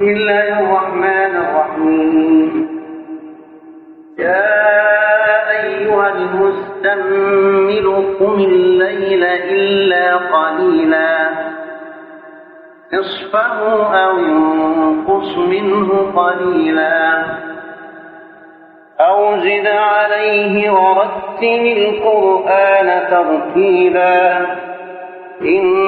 بسم الله الرحمن الرحيم. يا أيها المستمل قم الليل إلا قليلا. نصفه أو انقص منه قليلا. أو زد عليه ورتل القرآن ترتيلا. إنا